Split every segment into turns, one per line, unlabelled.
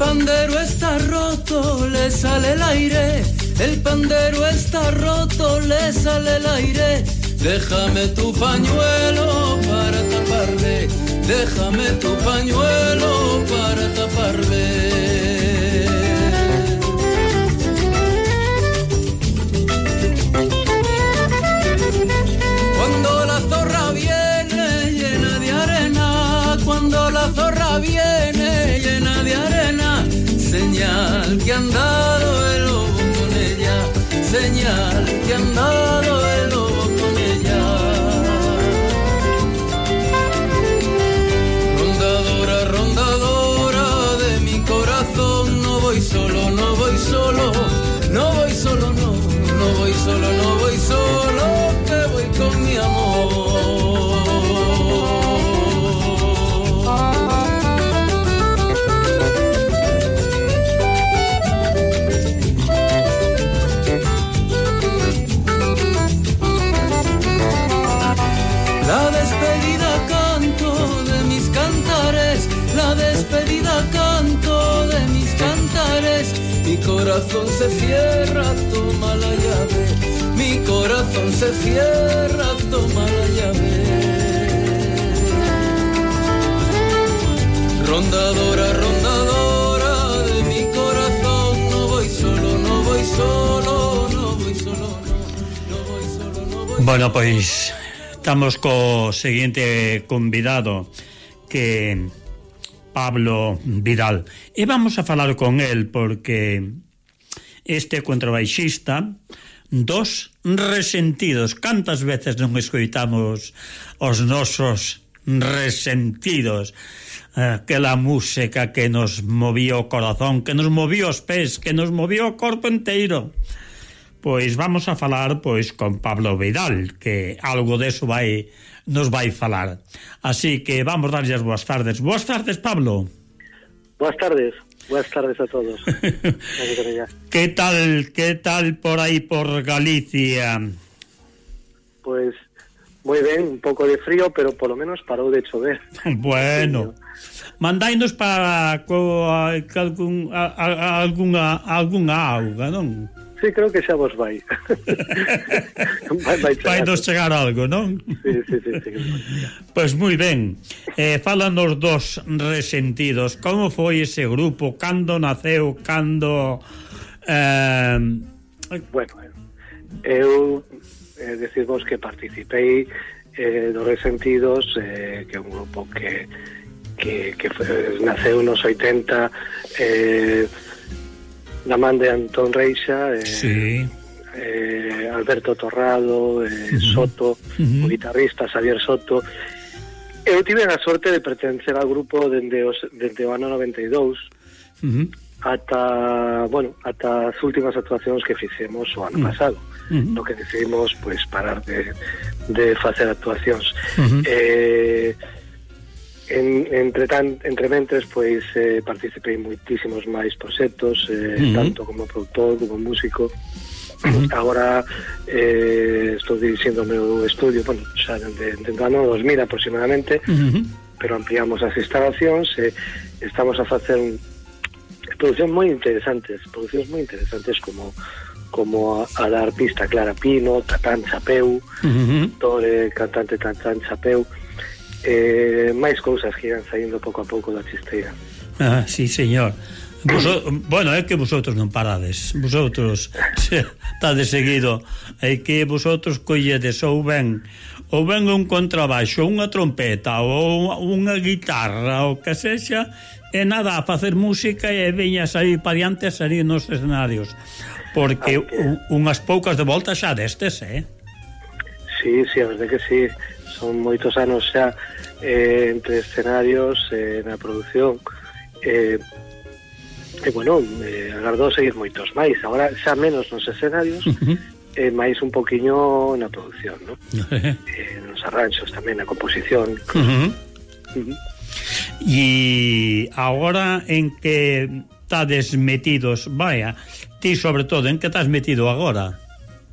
pandero está roto, le sale el aire. El pandero está roto, le sale el aire. Déjame tu pañuelo para taparle. Déjame tu pañuelo para taparle. que han dado el ojo con ella, señal que han dado. Corazón se cierra, toma la llave. Mi corazón se cierra, toma la llave. Rondadora, rondadora de mi corazón, no voy solo, no voy solo, no voy solo, no, voy solo, no voy
Bueno, pois estamos co seguinte convidado que Pablo Vidal e vamos a falar con el porque este contrabaixista dos resentidos. Cantas veces non escoitamos os nosos resentidos eh, aquela música que nos movió o corazón, que nos movió os pés, que nos movió o corpo inteiro. Pois vamos a falar pois con Pablo Vidal, que algo deso vai nos vai falar. Así que vamos darlle as boas tardes. Boas tardes, Pablo.
Boas tardes. Buenas tardes a todos.
¿Qué tal, qué tal por ahí por Galicia?
Pues muy ben, un pouco de frío, pero polo menos parou de chover.
Bueno. Mandainos para co, a, algún, a, a, alguna algunha auga, non?
Sí, creo que xa vos vai. vai, vai,
vai nos chegar algo, non?
Sí, sí, sí. sí.
Pois pues moi ben. Eh, fálanos dos resentidos. Como foi ese grupo? Cando naceu? Cando... Eh...
Bueno, eu eh, decirvos que participei eh, dos resentidos, eh, que é un grupo que que, que foi, naceu nos 80 eh, la man de Antón Reixa eh,
sí.
eh, Alberto Torrado eh,
uh -huh.
Soto,
uh -huh.
o guitarrista Xavier Soto Eu tive a sorte de pertencer ao grupo dende, os, dende o ano 92
uh -huh.
ata, bueno, ata as últimas actuacións que fixemos o ano
uh -huh.
pasado
uh -huh.
no que decidimos pues, parar de, de facer actuacións
uh -huh.
eh, En, entre tan, entre mentes, pois eh, participei en moitísimos máis proxectos, eh,
uh -huh.
tanto como produtor, como músico.
Uh -huh.
Agora eh, estou dirixindo o meu estudio, bueno, xa dende, dende ano 2000 aproximadamente,
uh -huh.
pero ampliamos as instalacións, eh, estamos a facer producións moi interesantes, producións moi interesantes como como a, a da artista Clara Pino, Tatán Chapeu,
uh -huh.
Tore, cantante Tatán Chapeu, eh, máis cousas que irán saindo pouco a pouco da chisteira.
Ah, sí, señor. Voso, bueno, é que vosotros non parades Vosotros Tades seguido É que vosotros colledes ou ben Ou ben un contrabaixo, unha trompeta Ou unha guitarra Ou que sexa E nada, a facer música E veñas aí para diante a salir nos escenarios Porque ah, okay. unhas poucas de volta xa destes, eh?
Sí, sí, a verdade que sí son moitos anos xa eh, entre escenarios eh, na produción eh, e bueno, eh, agardo seguir moitos máis agora xa menos nos escenarios uh -huh. eh, máis un poquinho na produción ¿no? uh -huh. eh, nos arranxos tamén na composición
uh
-huh. Uh -huh.
E agora en que estades metidos, vaya, ti sobre todo, en que estás metido agora?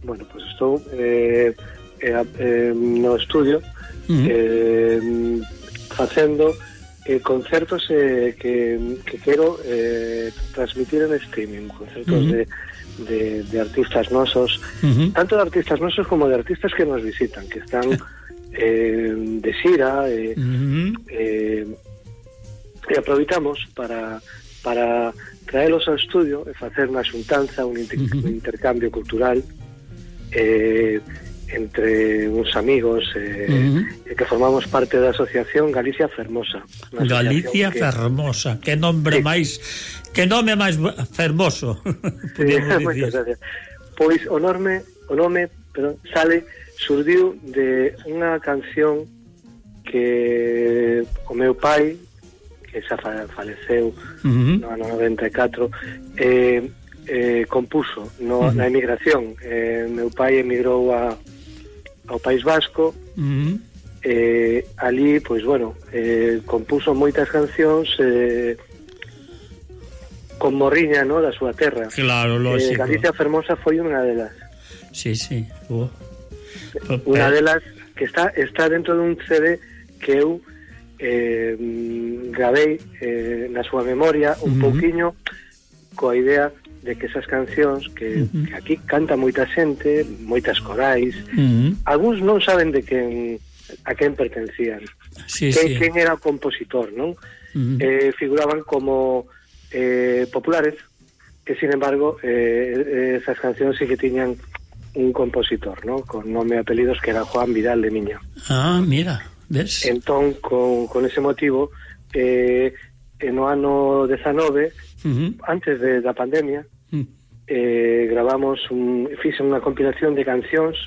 Bueno, pues estou eh, eh, no estudio
uh -huh.
eh, facendo eh, concertos eh, que, que quero eh, transmitir en streaming, concertos uh -huh. de de, de artistas nosos, uh -huh. tanto de artistas nosos como de artistas que nos visitan, que están eh, de xira, eh, uh -huh. eh, e aproveitamos para, para traelos ao estudio e facer unha xuntanza, un, inter uh -huh. un intercambio cultural, eh, entre uns amigos eh, uh eh, -huh. que formamos parte da asociación Galicia Fermosa.
Galicia que... Fermosa, que nombre sí. máis que nome máis fermoso.
Sí, moitas. Pois o nome, o nome, pero sale surdiu de unha canción que o meu pai que xa faleceu uh -huh. no ano 94 eh, eh, compuso no, uh -huh. na emigración eh, meu pai emigrou a ao País Vasco uh -huh. eh, ali, pois bueno eh, compuso moitas cancións eh, con morriña, no, da súa terra
Claro, lógico
eh, Galicia Fermosa foi unha delas
Sí, sí uh.
Unha delas que está, está dentro dun CD que eu eh, gravei eh, na súa memoria un uh -huh. pouquiño coa idea de que esas cancións que, uh -huh. que aquí canta moita xente, moitas corais, uh -huh. algúns non saben de quen a quen pertencían. Sí, que, sí. quen era o compositor, non? Uh -huh. eh, figuraban como eh, populares, que sin embargo eh, esas cancións sí que tiñan un compositor, ¿no? Con nome e apelidos que era Juan Vidal de Miña.
Ah, mira, ves?
Entón, con, con ese motivo, eh, no ano 19, uh -huh. antes de, da pandemia, Mm. eh, gravamos un, fixe unha compilación de cancións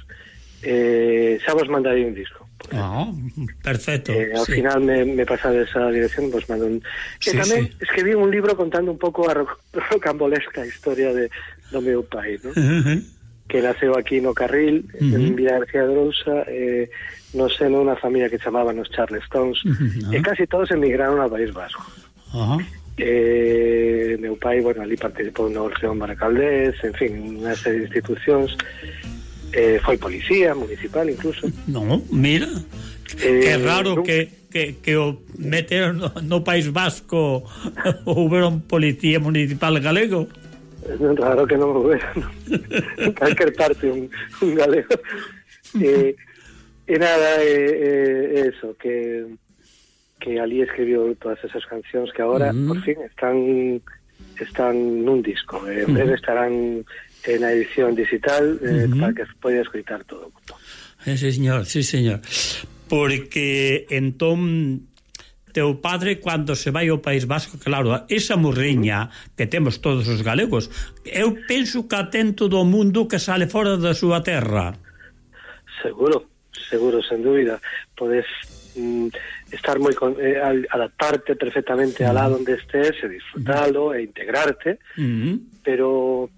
eh, xa vos mandarei un disco
Ah, perfecto.
Eh, ao sí. final me, me pasade esa dirección, vos mando un... Que sí, tamén sí. escribí un libro contando un pouco a rocambolesca historia de, do meu pai, ¿no? Uh -huh. que naceu aquí no Carril, uh -huh. en Vila García de Rousa, eh, no seno sé, unha familia que chamaban os Charlestones, uh -huh. e casi todos emigraron ao País Vasco. Uh -huh eh, meu pai, bueno, ali participou no Orfeón Baracaldés, en fin, unha serie de institucións, eh, foi policía municipal incluso.
No, mira, eh, que raro no... que, que, que o meter no, no País Vasco houberon policía municipal galego.
Non, raro que non en Calquer parte un, un galego. Eh, e nada, eh, eh, eso, que que ali escribiu todas esas cancións que agora, uh -huh. por fin, están están nun disco. Eh, eh en breve estarán na edición digital eh, uh -huh. para que poida escoitar todo o mundo.
Eh, sí, señor, sí, señor. Porque entón teu padre cando se vai ao País Vasco, claro, esa morriña que temos todos os galegos, eu penso que atento do mundo que sale fora da súa terra.
Seguro, seguro, sen dúbida. Podes mm, estar moi con, eh, adaptarte perfectamente a lá mm. onde estés e disfrutalo e integrarte uh -huh. pero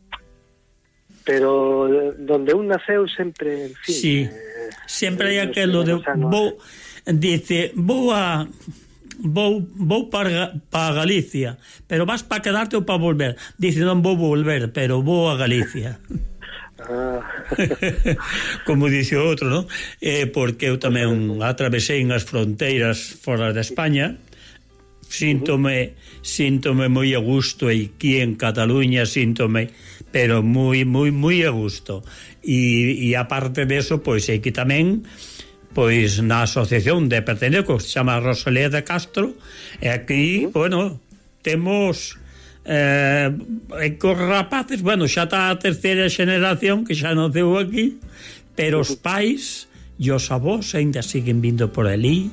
pero donde un naceu sempre en fin,
sí. eh, sempre hai eh, aquelo eh, de vou dice vou a vou, vou para, para Galicia pero vas para quedarte ou para volver dice non vou volver pero vou a Galicia Ah. como dice outro, non? Eh, porque eu tamén atravesei as fronteiras fora de España. Síntome síntome moi a gusto aquí en Cataluña síntome pero moi moi moi a gusto. E, e aparte de eso pois aquí tamén pois na asociación de pertenecos chama Rosalía de Castro e aquí, bueno, temos eh, e cos rapaces, bueno, xa está a terceira xeneración que xa naceu aquí, pero os pais e os avós aínda siguen vindo por ali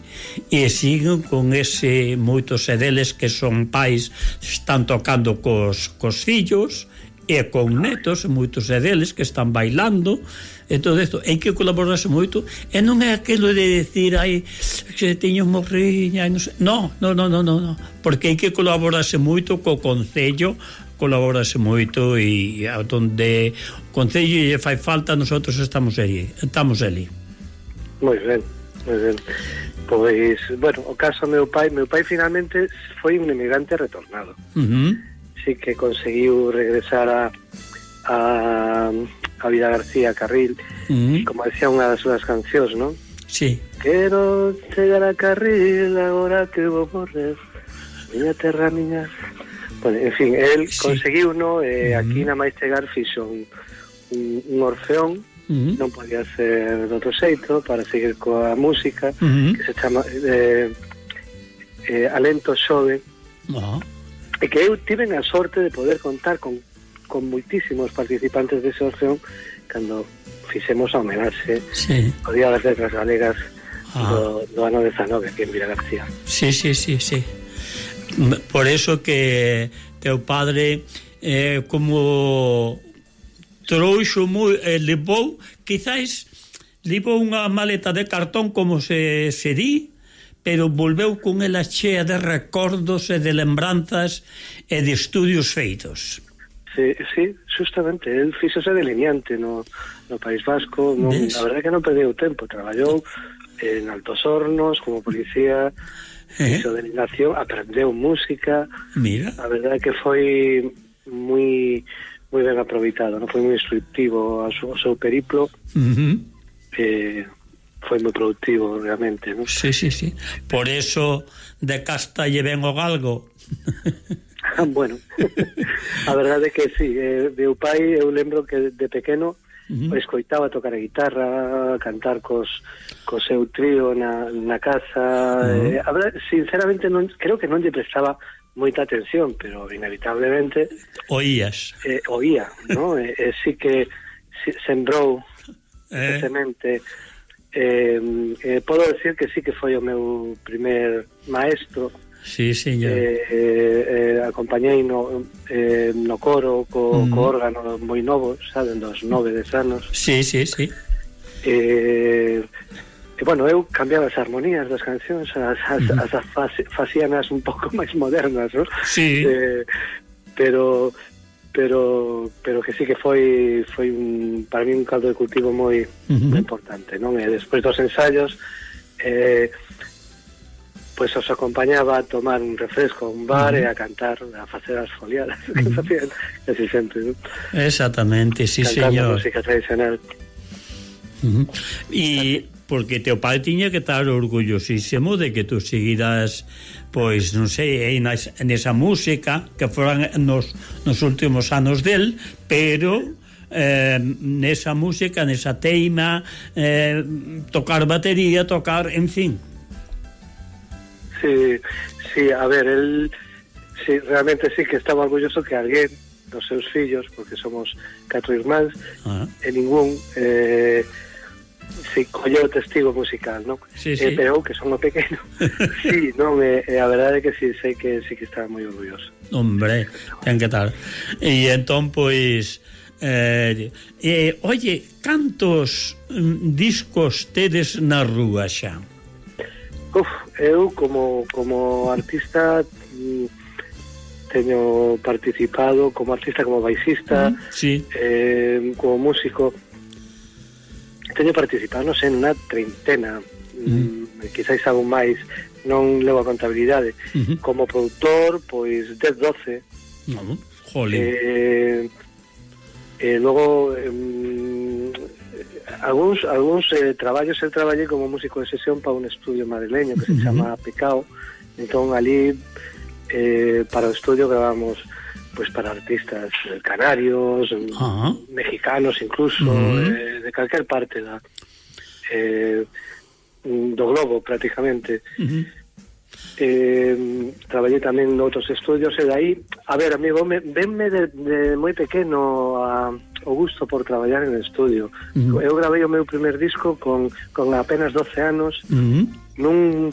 e siguen con ese moitos deles que son pais están tocando cos, cos fillos e con netos, moitos deles que están bailando e todo isto. Hai que colaborarse moito e non é aquilo de decir ai, que teño morriña non, sei. non, non, non, non, non porque hai que colaborarse moito co Concello colaborarse moito e onde o Concello lle fai falta nosotros estamos aí estamos ali
moi ben, moi ben pois, bueno, o caso meu pai meu pai finalmente foi un emigrante retornado uh -huh. sí que conseguiu regresar a a Cabida García Carril, mm. como decía unha das súas cancións, non?
Sí.
Quero chegar a Carril agora que vou morrer, miña terra, miña... Bueno, en fin, el
sí.
conseguiu, no? Eh,
mm.
Aquí na máis chegar fixo un, un, un orfeón,
mm-hmm. -huh.
non podía ser de outro xeito para seguir coa música
uh -huh.
que se chama eh, eh, Alento Xove uh -huh.
Ah.
e que eu tiven a sorte de poder contar con con moitísimos participantes de sorción cando fixemos a homenaxe
sí.
o Día das Letras Galegas
ah.
do, do ano 19 aquí en Vila García.
Sí, sí, sí, sí. Por eso que teu padre eh, como trouxo moi, eh, levou, quizáis levou unha maleta de cartón como se, se di, pero volveu con ela chea de recordos e de lembranzas e de estudios feitos.
Sí, sí, justamente, el fíxose delineante no, no País Vasco, non, a verdade que non perdeu tempo, traballou en Altos Hornos como policía,
eh.
fixo delineación, aprendeu música,
Mira.
a verdade que foi moi moi ben aproveitado, non foi moi instructivo a su, o seu periplo,
uh -huh.
eh, foi moi productivo realmente, non?
Sí, sí, sí. Por eso de casta lle ven o galgo.
Ah, bueno, a verdade é que sí, eh, meu pai eu lembro que de pequeno
Uh -huh.
escoitaba tocar a guitarra, cantar cos, co seu trío na, na casa.
Uh -huh.
eh, a verdade, sinceramente, non, creo que non lle prestaba moita atención, pero inevitablemente...
Oías.
Eh, oía, ¿no? eh, eh, sí que sí, sembrou
eh.
semente. Eh, eh, podo decir que sí que foi o meu primer maestro,
Sí, sí.
Eh, eh, eh, acompañei no, eh, no coro co,
mm.
co órgano moi novo, saben, dos nove des anos.
Sí, sí, sí.
Eh, E, bueno, eu cambiaba as armonías das cancións, as, as,
mm.
as as facianas un pouco máis modernas, non?
Sí.
Eh, pero pero pero que sí que foi foi un para mí un caldo de cultivo moi,
uh -huh.
moi importante, non? E despois dos ensaios eh pois os acompañaba a tomar un refresco a un bar
uh -huh.
e a cantar, a facer as foliadas uh -huh. que facían casi sempre, non?
Exactamente, sí,
Cantando
señor.
música tradicional.
Uh -huh. E porque teu pai tiña que estar orgullosísimo de que tú seguiras pois non sei, eh, nesa música que foran nos, nos últimos anos del, pero eh, nesa música, nesa teima eh, tocar batería, tocar, en fin
Sí, sí, a ver, él sí, realmente sí que estaba orgulloso que alguén dos seus fillos, porque somos catro irmáns,
ah.
e ningún eh, si colleu o testigo musical, non?
Sí, sí.
Eh, pero eu que son o pequeno. sí, non, eh, eh, a verdade é que sí, sei que sí que estaba moi orgulloso.
Hombre, ten que tal. E entón, pois... Eh, eh, oye, cantos mm, discos tedes na rúa xa?
Uf, eu como, como artista mm, teño participado como artista, como baixista, mm,
sí.
eh, como músico. Teño participado, non sei, nunha treintena, mm. mm, quizáis algo máis, non levo a contabilidade.
Mm -hmm.
Como produtor, pois 10, 12.
Mm -hmm. Jolín.
Eh, eh, logo, eh, Alguns, alguns eh, traballos, eu traballei como músico de sesión para un estudio madrileño que se
uh -huh.
chama Pecao, entón ali eh, para o estudio grabamos pues para artistas eh, canarios,
uh -huh.
mexicanos incluso,
uh -huh.
eh, de calquer parte da eh, do globo prácticamente.
Uh -huh.
Eh, traballei tamén noutros estudios e dai, a ver, amigo, me, venme de, de moi pequeno a, o gusto por traballar en estudio.
Uh -huh.
Eu gravei o meu primer disco con, con apenas 12 anos,
uh -huh.
nun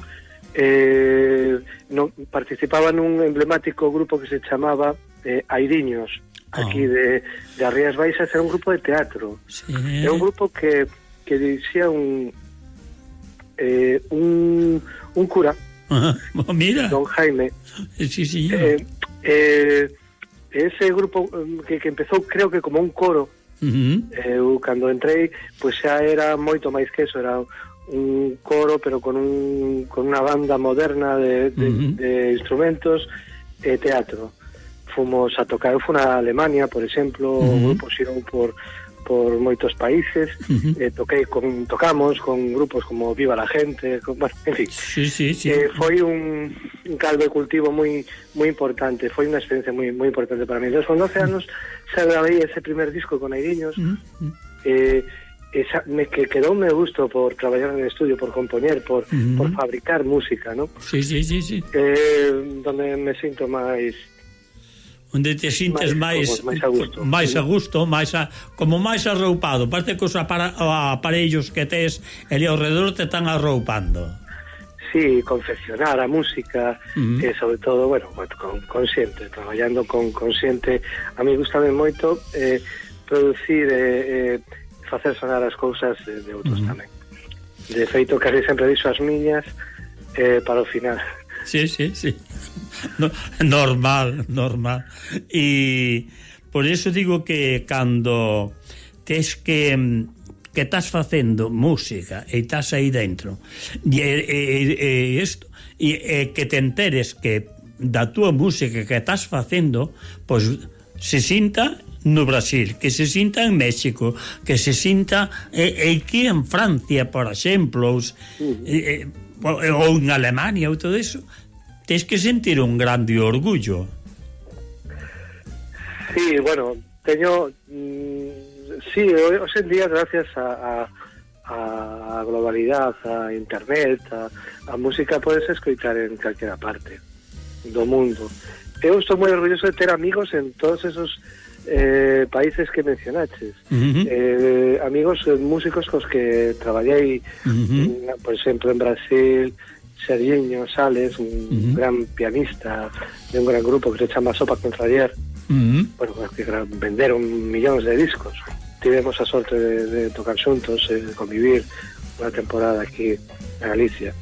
eh, non, participaba nun emblemático grupo que se chamaba eh, Airiños,
ah.
aquí de, de Arrías Baixas, era un grupo de teatro.
Sí.
É un grupo que, que dirixía un, eh, un, un cura
Mira.
Don Jaime.
Sí, sí.
Eh, eh, ese grupo mm, que, que empezou creo que como un coro,
uh eh, -huh.
eu cando entrei, pois pues, xa era moito máis que eso, era un coro pero con un con unha banda moderna de, de,
uh -huh.
de instrumentos e teatro. Fomos a tocar, eu fui a Alemania, por exemplo, uh
-huh.
o grupo xirou por por moitos países, uh -huh. eh, toquei con tocamos con grupos como Viva la Gente, con, bueno, en fin.
Sí, sí, sí.
Eh, foi un, un caldo de cultivo moi moi importante, foi unha experiencia moi moi importante para mí. Dos 12 anos xa grabei ese primer disco con Airiños. Uh -huh. Eh esa, me que quedou me gusto por traballar en el estudio, por compoñer, por, uh -huh. por fabricar música, ¿no?
Sí, sí, sí, sí.
Eh, donde me sinto máis
onde te sintes máis
máis a gusto,
máis a gusto, máis a, como máis arroupado. parte que os apara, aparellos que tes ali ao redor te están arroupando.
Sí, confeccionar a música, uh -huh. eh, sobre todo, bueno, con consciente, traballando con consciente. A mí gustame moito eh, producir eh, eh, facer sonar as cousas de, de outros uh -huh. tamén. De feito, casi sempre dixo as miñas eh, para o final
sí, sí, sí. No, normal, normal. E por eso digo que cando tes que que estás facendo música e estás aí dentro e, e, e, isto, e, e que te enteres que da túa música que estás facendo pois se sinta no Brasil, que se sinta en México, que se sinta eh, aquí en Francia, por exemplo, os, eh, eh, ou en Alemania ou todo eso, tens que sentir un grande orgullo.
Sí, bueno, teño... Mm, sí, hoxe en día, gracias a, a a globalidade, a internet, a, a música podes escoitar en calquera parte do mundo. Eu estou moi orgulloso de ter amigos en todos esos eh, países que mencionaches uh -huh. eh, amigos eh, músicos cos que traballei uh eh, -huh. por exemplo en Brasil Serginho Sales un uh -huh. gran pianista de un gran grupo que se chama Sopa Contrarier uh -huh. bueno, que venderon millóns de discos tivemos a sorte de, de tocar xuntos eh, de convivir unha temporada aquí na Galicia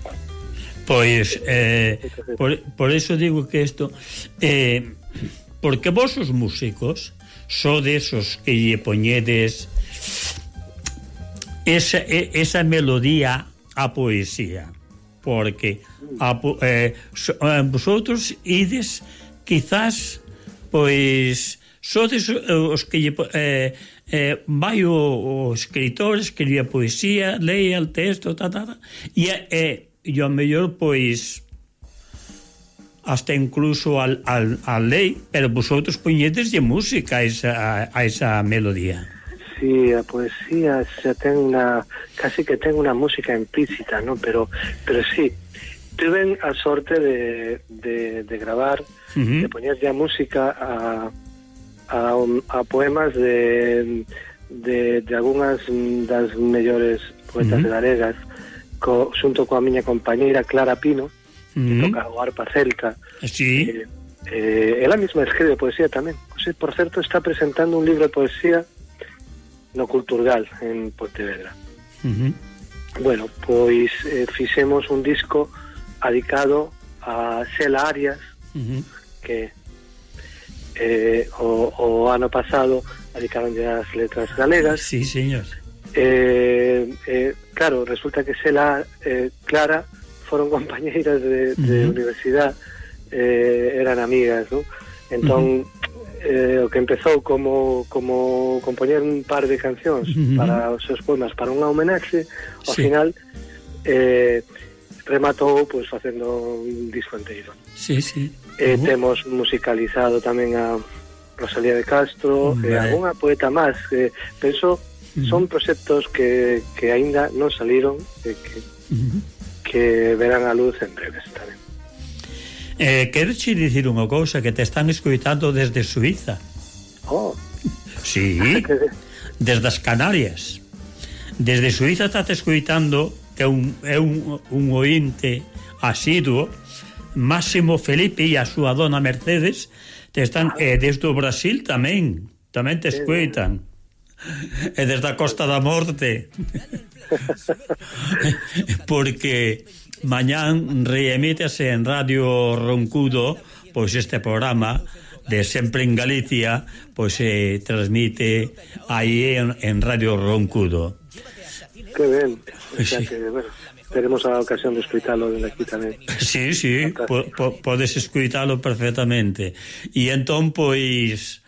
Pois, eh, por, por eso digo que isto... Eh, porque vos os músicos sodes os que lle poñedes esa, esa melodía a poesía porque a, eh, so, eh, vosotros ides quizás pois sodes eh, os que lle, eh, eh, vai o, o escritor escribía poesía leía o texto ta, ta, ta, e, eh, e ao mellor pois hasta incluso al, al, al lei, pero vosotros poñedes de música a esa, a esa melodía.
Sí, a poesía xa ten una, casi que ten unha música implícita, ¿no? pero, pero sí, tuve a sorte de, de, de gravar, uh -huh. de poñer a música a, a, a poemas de, de, de algunhas das mellores poetas uh -huh. galegas, co, xunto coa miña compañeira Clara Pino, que toca o arpa celta.
Sí.
Eh, eh, ela mesma escribe poesía tamén. José, por certo, está presentando un libro de poesía no Culturgal en Pontevedra. Uh -huh. Bueno, pois eh, fixemos un disco adicado a Xela Arias, uh -huh. que eh, o, o ano pasado adicaron as letras galegas.
Sí, señor.
Eh, eh, claro, resulta que Xela eh, Clara foron compañeiras de, de uh -huh. universidade eh, eran amigas, ¿no? Entón, uh -huh. eh, o que empezou como, como compoñer un par de cancións uh -huh. para os seus poemas, para unha homenaxe, ao sí. final eh, rematou pues, facendo un disco inteiro.
Sí, sí.
Eh, uh -huh. Temos musicalizado tamén a Rosalía de Castro, vale. Uh -huh. e eh, algunha poeta máis. Eh, penso, uh -huh. son proxectos que, que aínda non saliron, eh, que, uh -huh que verán a luz en breves tamén.
Eh, queres dicir unha cousa que te están escuitando desde Suiza?
Oh.
Sí, desde as Canarias. Desde Suiza estás escuitando que un, é un, un ointe asiduo Máximo Felipe e a súa dona Mercedes te están ah. eh, desde o Brasil tamén tamén te escuitan e desde a Costa da Morte porque mañán reemítese en Radio Roncudo pois este programa de sempre en Galicia pois se transmite aí en, en Radio Roncudo
Que ben, o sea sí. que, bueno, teremos a ocasión de escuitalo de aquí tamén.
Sí, sí, po, po, podes escuitalo perfectamente. E entón, pois,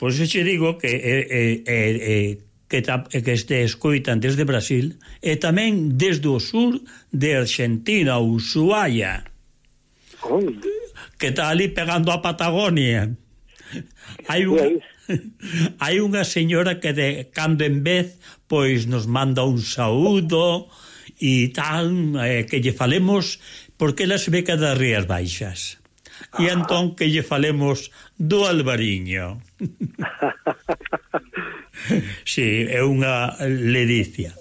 pois xe che digo que eh, eh, eh, eh que, ta, eh, que este escoitan desde Brasil e tamén desde o sur de Argentina, Ushuaia.
Oh.
Que está ali pegando a Patagonia. Hai unha hai unha señora que de cando en vez pois nos manda un saúdo e tal, eh, que lle falemos porque ela se ve cada Rías Baixas. E ah. entón que lle falemos do Albariño. sí, é unha ledicia.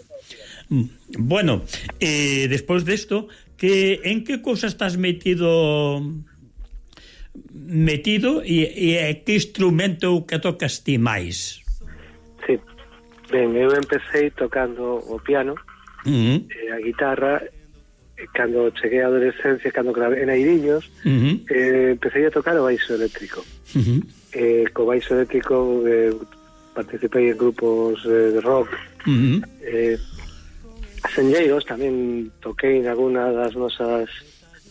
Mm. Bueno, eh, despois desto, que en que cousa estás metido metido e, e que instrumento que tocas ti máis?
Sí, ben, eu empecé tocando o piano,
uh -huh.
eh, a guitarra, cando cheguei á adolescencia, cando grabé en Airiños,
uh -huh.
eh, empecé a tocar o baixo eléctrico.
Uh -huh
eh, co baixo eléctrico eh, participei en grupos eh, de rock
uh -huh.
eh, senlleiros tamén toquei en alguna das nosas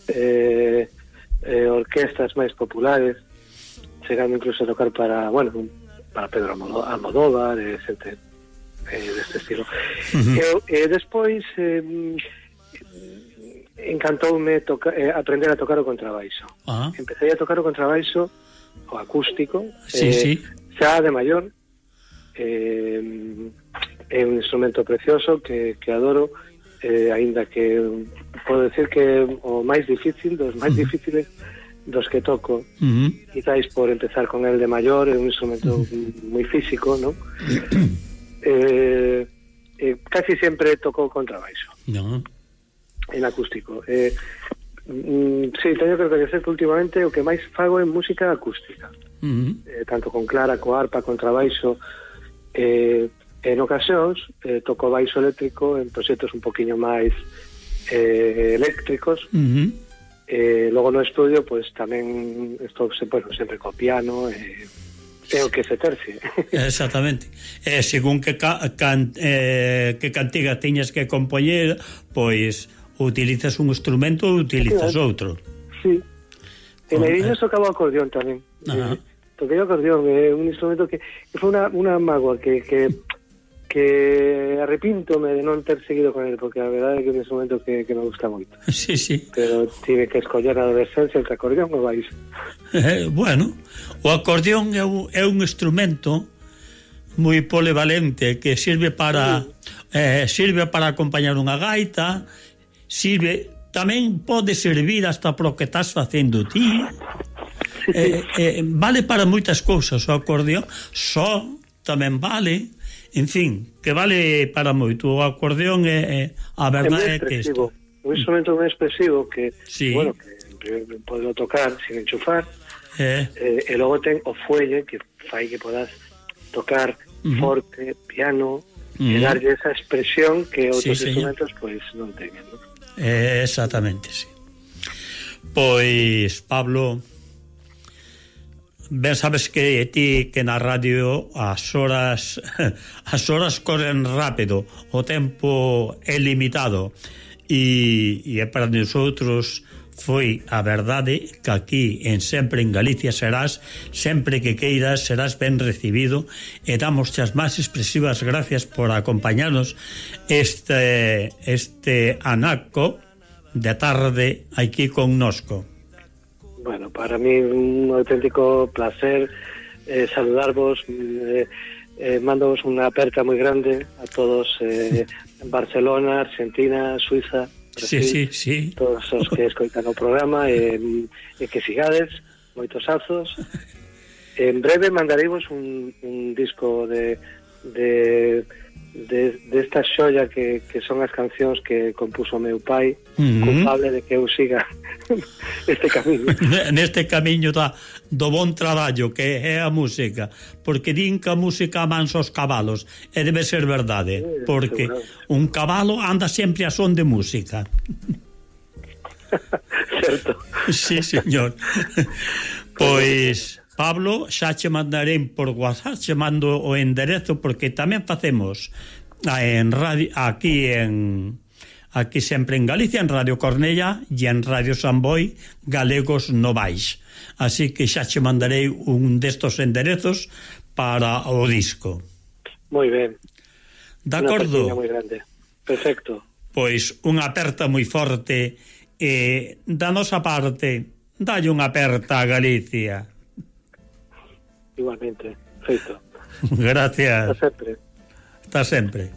eh, eh, orquestas máis populares chegando incluso a tocar para bueno, para Pedro Almodóvar e eh, xente eh, deste estilo
uh
-huh. eu, eh, despois eh, encantoume toca, eh, aprender a tocar o contrabaixo
uh -huh.
empecé a tocar o contrabaixo o acústico.
Sí,
eh,
sí.
Xa de maior, eh, é un instrumento precioso que, que adoro, eh, aínda que podo decir que o máis difícil, dos máis uh -huh. difíciles dos que toco,
uh -huh.
quizáis por empezar con el de maior, é un instrumento uh -huh. moi físico, non? eh, eh, casi sempre toco contrabaixo.
No.
En acústico. Eh, Mm, sí, teño que recoñecer que últimamente o que máis fago é música acústica.
Uh -huh.
eh, tanto con clara, co arpa, con trabaixo. Eh, en ocasións eh, toco baixo eléctrico en proxectos un poquinho máis eh, eléctricos.
Uh -huh.
eh, logo no estudio, pois pues, tamén estou bueno, sempre co piano, eh, é o que se terce.
Exactamente. E según que, ca, can, eh, que cantiga tiñas que compoñer, pois utilizas un instrumento ou utilizas
sí,
outro.
Sí. En Airiño
eh.
tocaba o acordeón tamén.
Ajá.
Eh, toquei o acordeón, é eh, un instrumento que, que foi unha, unha magua que, que, que arrepíntome de non ter seguido con ele, porque a verdade é que é un instrumento que, que me gusta moito.
Sí, sí.
Pero tive que escoller a adolescencia entre acordeón e baixo.
Eh, bueno, o acordeón é un, é un instrumento moi polivalente que sirve para sí. eh, sirve para acompañar unha gaita, sirve tamén pode servir hasta pro que estás facendo ti eh, eh, vale para moitas cousas o acordeón só tamén vale en fin, que vale para moito o acordeón é, é a verdade é, é
que
isto é
un instrumento moi expresivo que,
sí.
bueno, que podelo tocar sin enchufar
eh.
Eh, e logo ten o fuelle que fai que podas tocar
uh -huh.
forte, piano uh
-huh.
e darlle esa expresión que outros
sí,
instrumentos pois non teñen, non?
Eh, exactamente, sí. Pois, Pablo, ben sabes que ti que na radio as horas as horas corren rápido, o tempo é limitado e, e é para nosotros outros foi a verdade que aquí en sempre en Galicia serás, sempre que queiras serás ben recibido e damos as máis expresivas gracias por acompañarnos este, este anaco de tarde aquí connosco.
Bueno, para mí un auténtico placer eh, saludarvos, eh, eh, mando unha aperta moi grande a todos eh, Barcelona, Argentina, Suiza,
Sí, sí, sí.
Todos os que escoitan o programa e, e que sigades, moitos azos. En breve mandaremos un, un disco de, de de, desta de xoia que, que son as cancións que compuso meu pai
uh
culpable de que eu siga este camiño.
Neste camiño da, do bon traballo que é a música porque din que a música amansa os cabalos e debe ser verdade porque un cabalo anda sempre a son de música.
Certo.
Sí señor. Pois Pablo xa che mandarén por WhatsApp che mando o enderezo porque tamén facemos ah, en radio, aquí en aquí sempre en Galicia en Radio Cornella e en Radio Samboy Galegos Novais. Así que xa che mandarei un destos enderezos para o disco.
Moi ben.
De acordo.
moi grande. Perfecto.
Pois unha aperta moi forte e eh, da nosa parte dalle unha aperta a Galicia.
Igualmente, perfecto.
Gracias.
Hasta siempre.
Hasta siempre.